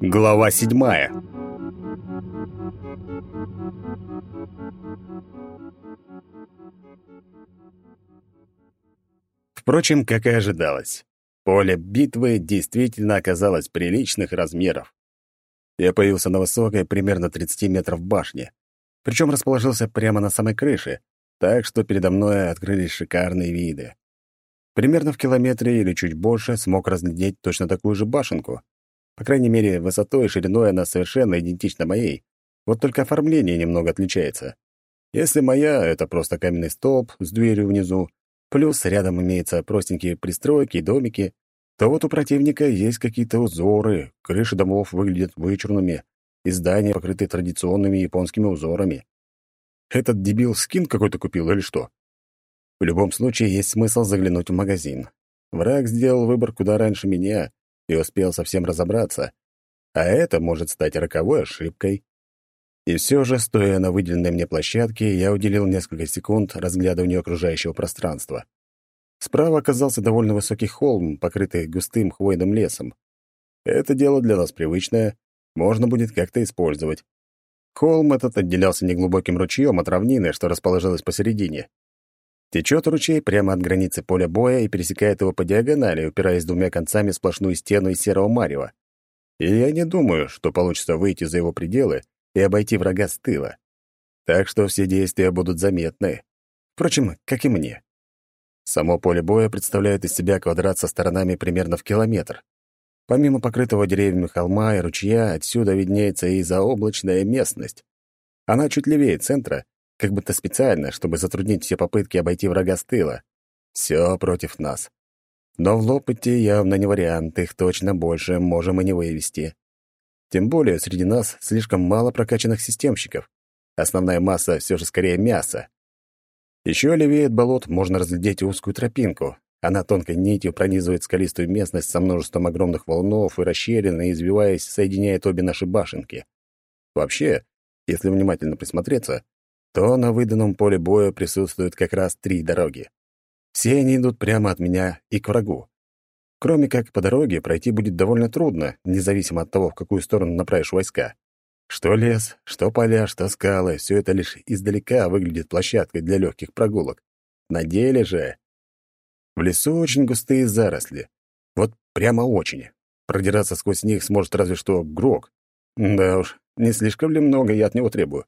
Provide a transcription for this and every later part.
Глава седьмая. Впрочем, как и ожидалось, поле битвы действительно оказалось приличных размеров. Я появился на высокой, примерно 30 метров башне, причем расположился прямо на самой крыше, так что передо мной открылись шикарные виды. Примерно в километре или чуть больше смог разглядеть точно такую же башенку. По крайней мере, высотой и шириной она совершенно идентична моей, вот только оформление немного отличается. Если моя — это просто каменный столб с дверью внизу, плюс рядом имеются простенькие пристройки и домики, то вот у противника есть какие-то узоры, крыши домов выглядят вычурными, и здания покрыты традиционными японскими узорами. Этот дебил скин какой-то купил или что? В любом случае, есть смысл заглянуть в магазин. Враг сделал выбор куда раньше меня и успел совсем разобраться, а это может стать роковой ошибкой. И все же, стоя на выделенной мне площадке, я уделил несколько секунд разглядыванию окружающего пространства. Справа оказался довольно высокий холм, покрытый густым хвойным лесом. Это дело для нас привычное, можно будет как-то использовать. Холм этот отделялся неглубоким ручьем от равнины, что расположилась посередине. Течет ручей прямо от границы поля боя и пересекает его по диагонали, упираясь двумя концами в сплошную стену из серого марева. И я не думаю, что получится выйти за его пределы и обойти врага с тыла. Так что все действия будут заметны. Впрочем, как и мне. Само поле боя представляет из себя квадрат со сторонами примерно в километр. Помимо покрытого деревьями холма и ручья, отсюда виднеется и заоблачная местность. Она чуть левее центра как будто специально, чтобы затруднить все попытки обойти врага с тыла. Все против нас. Но в лопате явно не вариант, их точно больше можем и не вывести. Тем более среди нас слишком мало прокачанных системщиков. Основная масса все же скорее мясо. Еще левее от болот можно разглядеть узкую тропинку. Она тонкой нитью пронизывает скалистую местность со множеством огромных волнов и расщелин и, извиваясь, соединяет обе наши башенки. Вообще, если внимательно присмотреться, то на выданном поле боя присутствуют как раз три дороги. Все они идут прямо от меня и к врагу. Кроме как по дороге пройти будет довольно трудно, независимо от того, в какую сторону направишь войска. Что лес, что поля, что скалы — все это лишь издалека выглядит площадкой для легких прогулок. На деле же... В лесу очень густые заросли. Вот прямо очень. Продираться сквозь них сможет разве что Грок. Да уж, не слишком ли много я от него требую?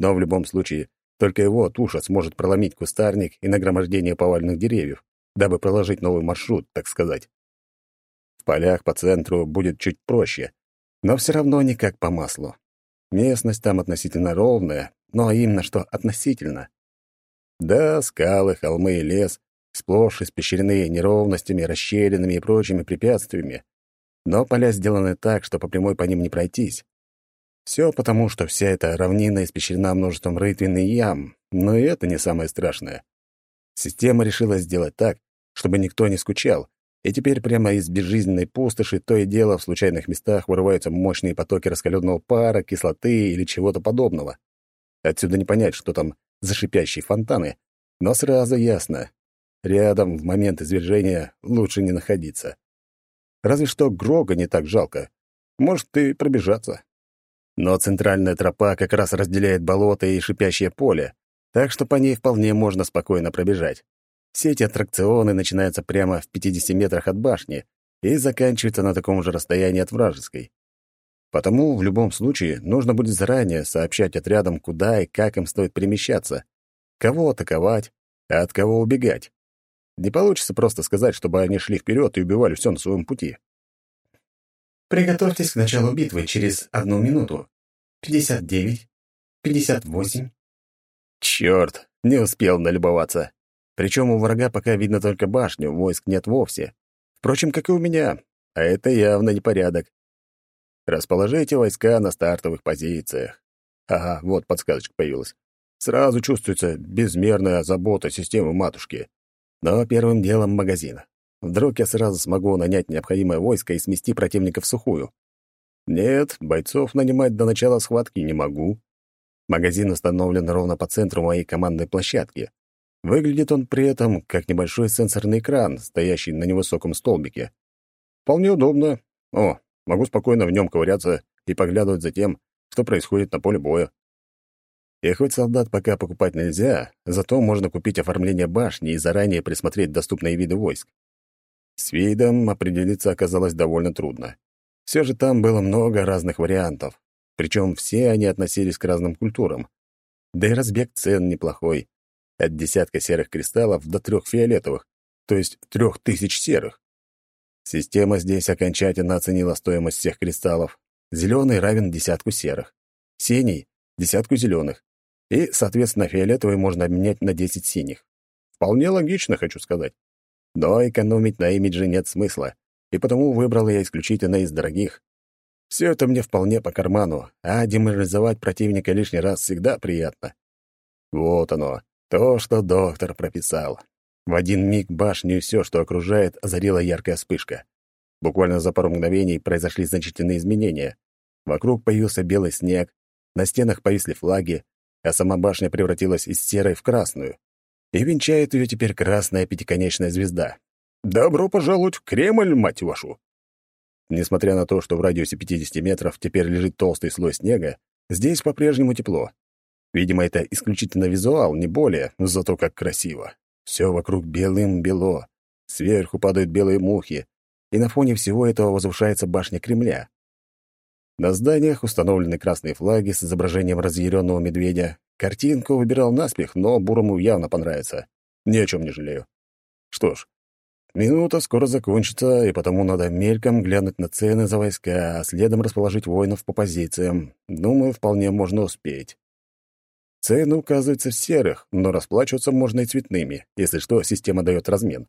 Но в любом случае, только его туша сможет проломить кустарник и нагромождение поваленных деревьев, дабы проложить новый маршрут, так сказать. В полях по центру будет чуть проще, но все равно не как по маслу. Местность там относительно ровная, но именно что относительно. Да, скалы, холмы и лес сплошь испещрены неровностями, расщелинами и прочими препятствиями, но поля сделаны так, что по прямой по ним не пройтись. Все потому, что вся эта равнина испещрена множеством рытвин и ям, но и это не самое страшное. Система решила сделать так, чтобы никто не скучал, и теперь прямо из безжизненной пустоши то и дело в случайных местах вырываются мощные потоки раскаленного пара, кислоты или чего-то подобного. Отсюда не понять, что там за шипящие фонтаны, но сразу ясно. Рядом в момент извержения лучше не находиться. Разве что Грога не так жалко. Может, и пробежаться. Но центральная тропа как раз разделяет болото и шипящее поле, так что по ней вполне можно спокойно пробежать. Все эти аттракционы начинаются прямо в 50 метрах от башни и заканчиваются на таком же расстоянии от вражеской. Потому в любом случае нужно будет заранее сообщать отрядам, куда и как им стоит перемещаться, кого атаковать, а от кого убегать. Не получится просто сказать, чтобы они шли вперед и убивали все на своем пути. Приготовьтесь к началу битвы через одну минуту. Пятьдесят девять, пятьдесят восемь. Черт, не успел налюбоваться. Причем у врага пока видно только башню, войск нет вовсе. Впрочем, как и у меня, а это явно непорядок. Расположите войска на стартовых позициях. Ага, вот подсказочка появилась. Сразу чувствуется безмерная забота системы матушки. Но первым делом магазин. Вдруг я сразу смогу нанять необходимое войско и смести противника в сухую. Нет, бойцов нанимать до начала схватки не могу. Магазин установлен ровно по центру моей командной площадки. Выглядит он при этом как небольшой сенсорный экран, стоящий на невысоком столбике. Вполне удобно. О, могу спокойно в нем ковыряться и поглядывать за тем, что происходит на поле боя. И хоть солдат пока покупать нельзя, зато можно купить оформление башни и заранее присмотреть доступные виды войск. С видом определиться оказалось довольно трудно. Все же там было много разных вариантов, причем все они относились к разным культурам. Да и разбег цен неплохой. От десятка серых кристаллов до трех фиолетовых, то есть трех тысяч серых. Система здесь окончательно оценила стоимость всех кристаллов. Зеленый равен десятку серых, синий — десятку зеленых, и, соответственно, фиолетовый можно обменять на 10 синих. Вполне логично, хочу сказать. Но экономить на имидже нет смысла, и потому выбрал я исключительно из дорогих. Все это мне вполне по карману, а деморализовать противника лишний раз всегда приятно. Вот оно, то, что доктор прописал. В один миг башню и все, что окружает, озарила яркая вспышка. Буквально за пару мгновений произошли значительные изменения. Вокруг появился белый снег, на стенах повисли флаги, а сама башня превратилась из серой в красную. И венчает ее теперь красная пятиконечная звезда. Добро пожаловать в Кремль, мать вашу! Несмотря на то, что в радиусе 50 метров теперь лежит толстый слой снега, здесь по-прежнему тепло. Видимо, это исключительно визуал, не более, зато как красиво. Все вокруг белым-бело. Сверху падают белые мухи, и на фоне всего этого возвышается башня Кремля. На зданиях установлены красные флаги с изображением разъяренного медведя. Картинку выбирал наспех, но Бурому явно понравится. Ни о чем не жалею. Что ж, минута скоро закончится, и потому надо мельком глянуть на цены за войска, а следом расположить воинов по позициям. Думаю, вполне можно успеть. Цены указываются в серых, но расплачиваться можно и цветными, если что, система дает размен.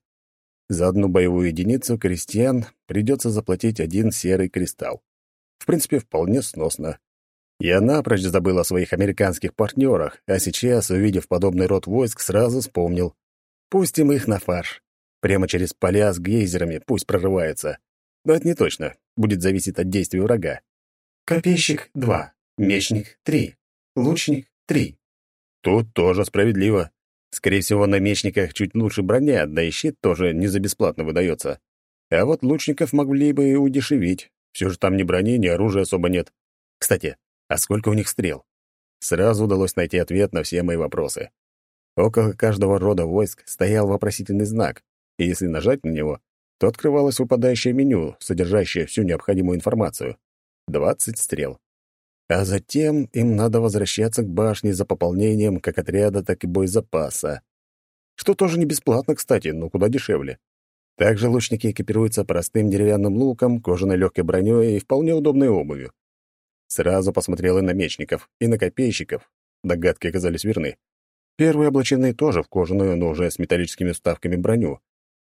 За одну боевую единицу крестьян придется заплатить один серый кристалл. В принципе, вполне сносно. Я напрочь забыл о своих американских партнерах, а сейчас, увидев подобный род войск, сразу вспомнил. Пустим их на фарш. Прямо через поля с гейзерами пусть прорываются. Но это не точно. Будет зависеть от действий врага. Копейщик — два, мечник — три, лучник — три. Тут тоже справедливо. Скорее всего, на мечниках чуть лучше броня, да и щит тоже не за бесплатно выдается. А вот лучников могли бы и удешевить. Все же там ни брони, ни оружия особо нет. Кстати, а сколько у них стрел? Сразу удалось найти ответ на все мои вопросы. Около каждого рода войск стоял вопросительный знак, и если нажать на него, то открывалось выпадающее меню, содержащее всю необходимую информацию. 20 стрел. А затем им надо возвращаться к башне за пополнением как отряда, так и боезапаса. Что тоже не бесплатно, кстати, но куда дешевле. Также лучники экипируются простым деревянным луком, кожаной легкой броней и вполне удобной обувью. Сразу посмотрел и на мечников, и на копейщиков. Догадки оказались верны. Первые облачены тоже в кожаную, но уже с металлическими вставками броню.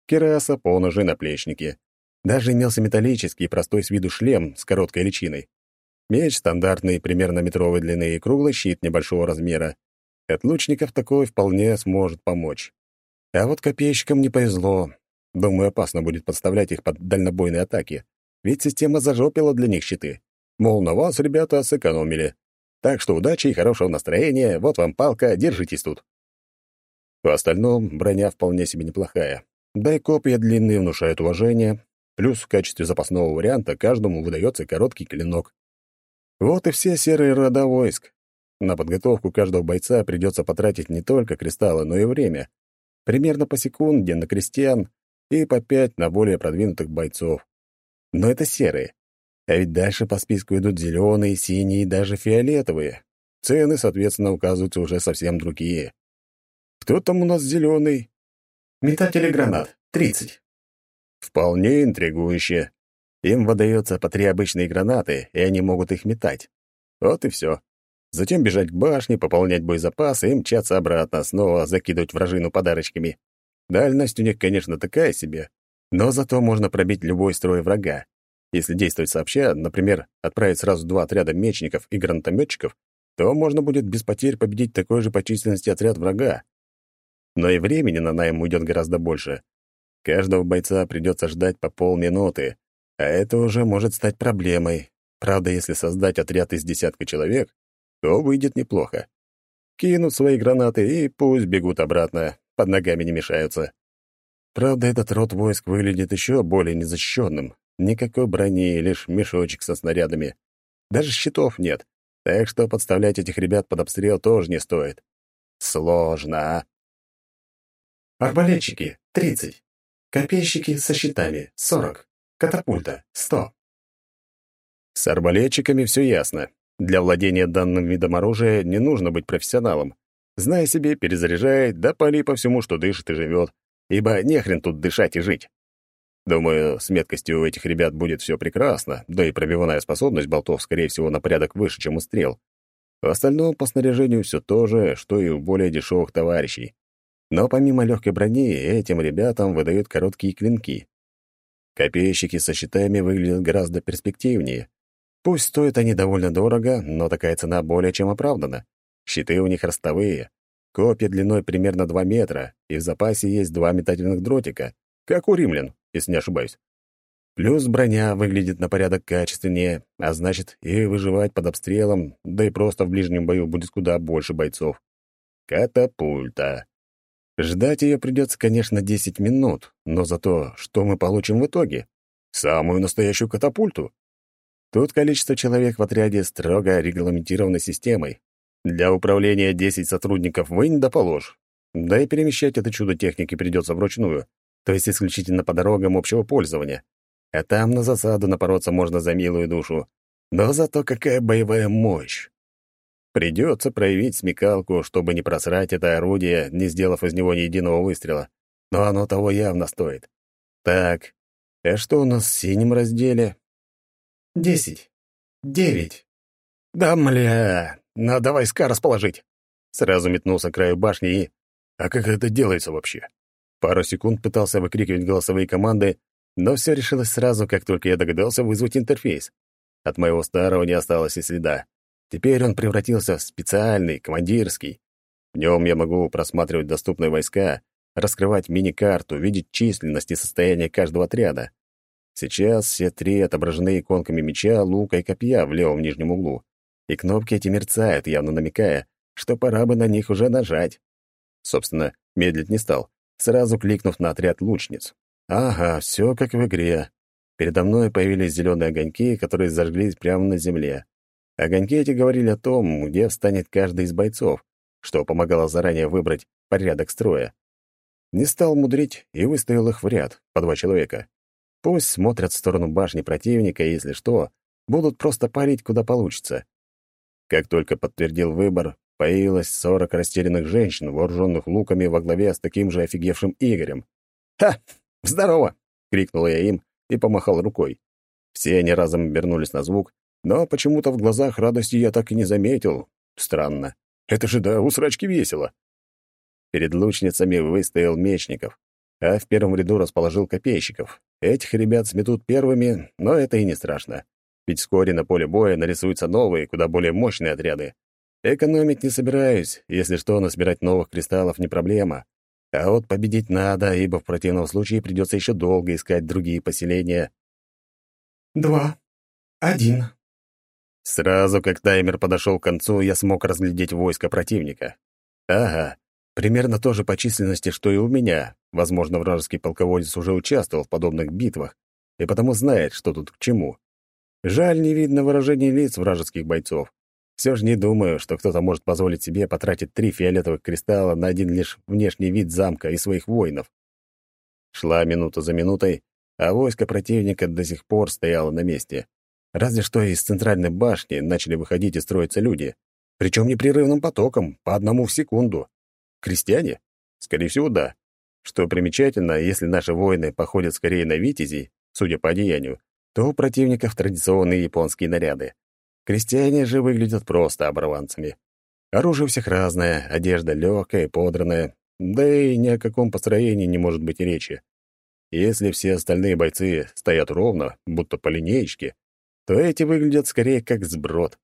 Кераса, поножи, наплечники. Даже имелся металлический, простой с виду шлем с короткой личиной. Меч стандартный, примерно метровой длины, и круглый щит небольшого размера. От лучников такой вполне сможет помочь. А вот копейщикам не повезло. Думаю, опасно будет подставлять их под дальнобойные атаки, ведь система зажопила для них щиты. Мол, на вас, ребята, сэкономили. Так что удачи и хорошего настроения, вот вам палка, держитесь тут. По остальному броня вполне себе неплохая. Да и копья длинные внушают уважение, плюс в качестве запасного варианта каждому выдается короткий клинок. Вот и все серые рода войск. На подготовку каждого бойца придется потратить не только кристаллы, но и время. Примерно по секунде на крестьян и по пять на более продвинутых бойцов. Но это серые. А ведь дальше по списку идут зеленые, синие и даже фиолетовые. Цены, соответственно, указываются уже совсем другие. Кто там у нас зеленый? Метатели гранат. 30. Вполне интригующе. Им выдается по три обычные гранаты, и они могут их метать. Вот и все. Затем бежать к башне, пополнять боезапас и мчаться обратно, снова закидывать вражину подарочками. Дальность у них, конечно, такая себе, но зато можно пробить любой строй врага. Если действовать сообща, например, отправить сразу два отряда мечников и гранатометчиков, то можно будет без потерь победить такой же по численности отряд врага. Но и времени на найм уйдет гораздо больше. Каждого бойца придется ждать по полминуты, а это уже может стать проблемой. Правда, если создать отряд из десятка человек, то выйдет неплохо. Кинут свои гранаты и пусть бегут обратно, под ногами не мешаются. Правда, этот род войск выглядит еще более незащищенным. Никакой брони, лишь мешочек со снарядами. Даже щитов нет, так что подставлять этих ребят под обстрел тоже не стоит. Сложно, а? Арбалетчики — 30. Копейщики со щитами — 40. Катапульта — 100. С арбалетчиками все ясно. Для владения данным видом оружия не нужно быть профессионалом. Знай себе, перезаряжай, да пали по всему, что дышит и живет, ибо нехрен тут дышать и жить. Думаю, с меткостью у этих ребят будет все прекрасно, да и пробивная способность болтов, скорее всего, на порядок выше, чем у стрел. В остальном по снаряжению все то же, что и у более дешевых товарищей. Но помимо легкой брони, этим ребятам выдают короткие клинки. Копейщики со щитами выглядят гораздо перспективнее. Пусть стоят они довольно дорого, но такая цена более чем оправдана. Щиты у них ростовые, копья длиной примерно 2 метра, и в запасе есть два метательных дротика, как у римлян, если не ошибаюсь. Плюс броня выглядит на порядок качественнее, а значит, и выживать под обстрелом, да и просто в ближнем бою будет куда больше бойцов. Катапульта. Ждать ее придется, конечно, 10 минут, но зато что мы получим в итоге? Самую настоящую катапульту. Тут количество человек в отряде строго регламентировано системой. Для управления 10 сотрудников вынь да положь. Да и перемещать это чудо техники придется вручную, то есть исключительно по дорогам общего пользования. А там на засаду напороться можно за милую душу. Но зато какая боевая мощь! Придется проявить смекалку, чтобы не просрать это орудие, не сделав из него ни единого выстрела. Но оно того явно стоит. Так, а что у нас в синем разделе? Десять. Девять. Да, мля, надо войска расположить. Сразу метнулся к краю башни и... А как это делается вообще? Пару секунд пытался выкрикивать голосовые команды, но все решилось сразу, как только я догадался вызвать интерфейс. От моего старого не осталось и следа. Теперь он превратился в специальный, командирский. В нем я могу просматривать доступные войска, раскрывать мини-карту, видеть численность и состояние каждого отряда. Сейчас все три отображены иконками меча, лука и копья в левом нижнем углу. И кнопки эти мерцают, явно намекая, что пора бы на них уже нажать. Собственно, медлить не стал, сразу кликнув на отряд лучниц. Ага, все как в игре. Передо мной появились зеленые огоньки, которые зажглись прямо на земле. Огоньки эти говорили о том, где встанет каждый из бойцов, что помогало заранее выбрать порядок строя. Не стал мудрить и выставил их в ряд, по два человека. Пусть смотрят в сторону башни противника, и, если что, будут просто парить, куда получится. Как только подтвердил выбор, появилось сорок растерянных женщин, вооруженных луками во главе с таким же офигевшим Игорем. «Ха! Здорово!» — крикнул я им и помахал рукой. Все они разом обернулись на звук, но почему-то в глазах радости я так и не заметил. Странно. Это же да, у срачки весело. Перед лучницами выстоял мечников, а в первом ряду расположил копейщиков. Этих ребят сметут первыми, но это и не страшно. Ведь вскоре на поле боя нарисуются новые, куда более мощные отряды. Экономить не собираюсь, если что, насобирать новых кристаллов не проблема. А вот победить надо, ибо в противном случае придется еще долго искать другие поселения. «Два. Один. Сразу, как таймер подошел к концу, я смог разглядеть войско противника. Ага, примерно то же по численности, что и у меня. Возможно, вражеский полководец уже участвовал в подобных битвах и потому знает, что тут к чему. Жаль, не видно выражений лиц вражеских бойцов. Все же не думаю, что кто-то может позволить себе потратить три фиолетовых кристалла на один лишь внешний вид замка и своих воинов. Шла минута за минутой, а войско противника до сих пор стояло на месте. Разве что из центральной башни начали выходить и строиться люди. Причем непрерывным потоком, по одному в секунду. Крестьяне? Скорее всего, да. Что примечательно, если наши воины походят скорее на витязей, судя по одеянию, то у противников традиционные японские наряды. Крестьяне же выглядят просто оборванцами. Оружие у всех разное, одежда легкая и подранная, да и ни о каком построении не может быть речи. Если все остальные бойцы стоят ровно, будто по линеечке, то эти выглядят скорее как сброд.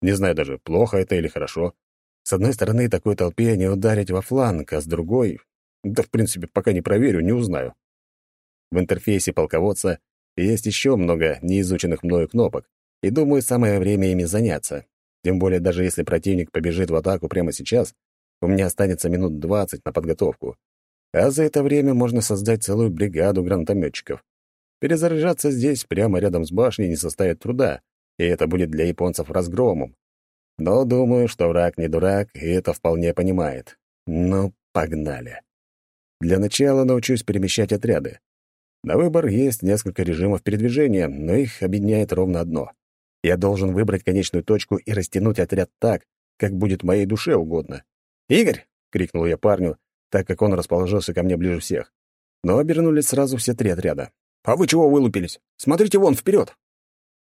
Не знаю даже, плохо это или хорошо. С одной стороны, такой толпе не ударить во фланг, а с другой... Да, в принципе, пока не проверю, не узнаю. В интерфейсе полководца есть еще много неизученных мною кнопок, и думаю, самое время ими заняться. Тем более, даже если противник побежит в атаку прямо сейчас, у меня останется минут двадцать на подготовку. А за это время можно создать целую бригаду гранатометчиков. Перезаряжаться здесь, прямо рядом с башней, не составит труда, и это будет для японцев разгромом. Но думаю, что враг не дурак, и это вполне понимает. Ну, погнали. Для начала научусь перемещать отряды. На выбор есть несколько режимов передвижения, но их объединяет ровно одно. Я должен выбрать конечную точку и растянуть отряд так, как будет моей душе угодно. «Игорь!» — крикнул я парню, так как он расположился ко мне ближе всех. Но обернулись сразу все три отряда. «А вы чего вылупились? Смотрите вон, вперед!»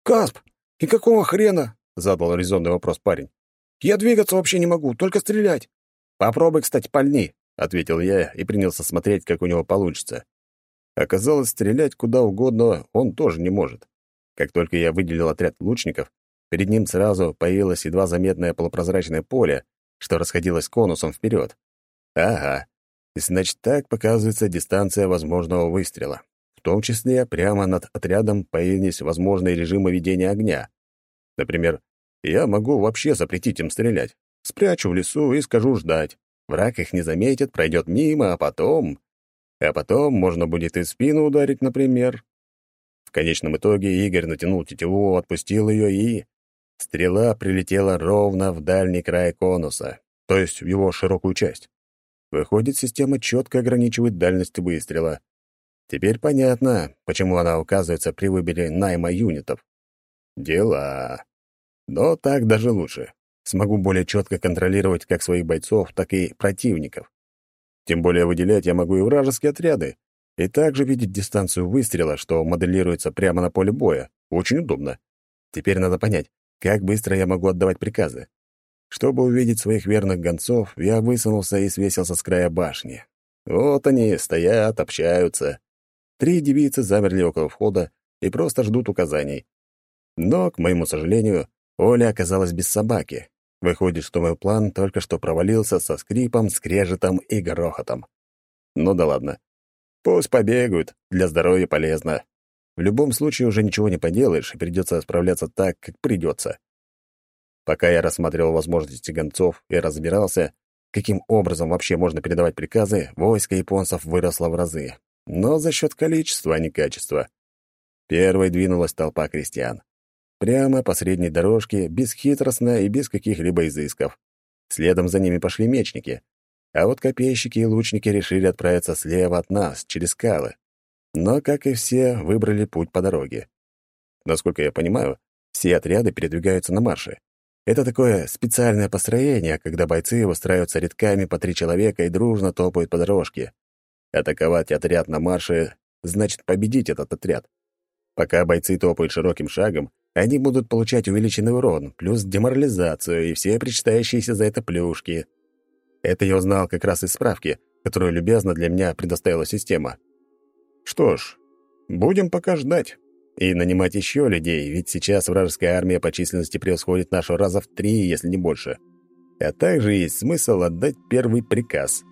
«Касп, и какого хрена?» — задал резонный вопрос парень. «Я двигаться вообще не могу, только стрелять». «Попробуй, кстати, пальни», — ответил я и принялся смотреть, как у него получится. Оказалось, стрелять куда угодно он тоже не может. Как только я выделил отряд лучников, перед ним сразу появилось едва заметное полупрозрачное поле, что расходилось конусом вперед. Ага, значит, так показывается дистанция возможного выстрела. В том числе прямо над отрядом появились возможные режимы ведения огня. Например, я могу вообще запретить им стрелять. Спрячу в лесу и скажу ждать. Враг их не заметит, пройдет мимо, а потом... А потом можно будет и спину ударить, например. В конечном итоге Игорь натянул тетиву, отпустил ее и... Стрела прилетела ровно в дальний край конуса, то есть в его широкую часть. Выходит, система четко ограничивает дальность выстрела. Теперь понятно, почему она указывается при выборе найма юнитов. Дела. Но так даже лучше. Смогу более четко контролировать как своих бойцов, так и противников. Тем более выделять я могу и вражеские отряды, и также видеть дистанцию выстрела, что моделируется прямо на поле боя. Очень удобно. Теперь надо понять, как быстро я могу отдавать приказы. Чтобы увидеть своих верных гонцов, я высунулся и свесился с края башни. Вот они, стоят, общаются. Три девицы замерли около входа и просто ждут указаний. Но, к моему сожалению, Оля оказалась без собаки. Выходит, что мой план только что провалился со скрипом, скрежетом и грохотом. Ну да ладно. Пусть побегают, для здоровья полезно. В любом случае уже ничего не поделаешь, и придется справляться так, как придется. Пока я рассматривал возможности гонцов и разбирался, каким образом вообще можно передавать приказы, войско японцев выросло в разы. Но за счет количества, а не качества. Первой двинулась толпа крестьян. Прямо по средней дорожке, бесхитростно и без каких-либо изысков. Следом за ними пошли мечники. А вот копейщики и лучники решили отправиться слева от нас, через скалы. Но, как и все, выбрали путь по дороге. Насколько я понимаю, все отряды передвигаются на марше. Это такое специальное построение, когда бойцы выстраиваются рядками по три человека и дружно топают по дорожке. Атаковать отряд на марше значит победить этот отряд. Пока бойцы топают широким шагом, они будут получать увеличенный урон, плюс деморализацию и все причитающиеся за это плюшки. Это я узнал как раз из справки, которую любезно для меня предоставила система. Что ж, будем пока ждать. И нанимать еще людей, ведь сейчас вражеская армия по численности превосходит нашу раза в три, если не больше. А также есть смысл отдать первый приказ.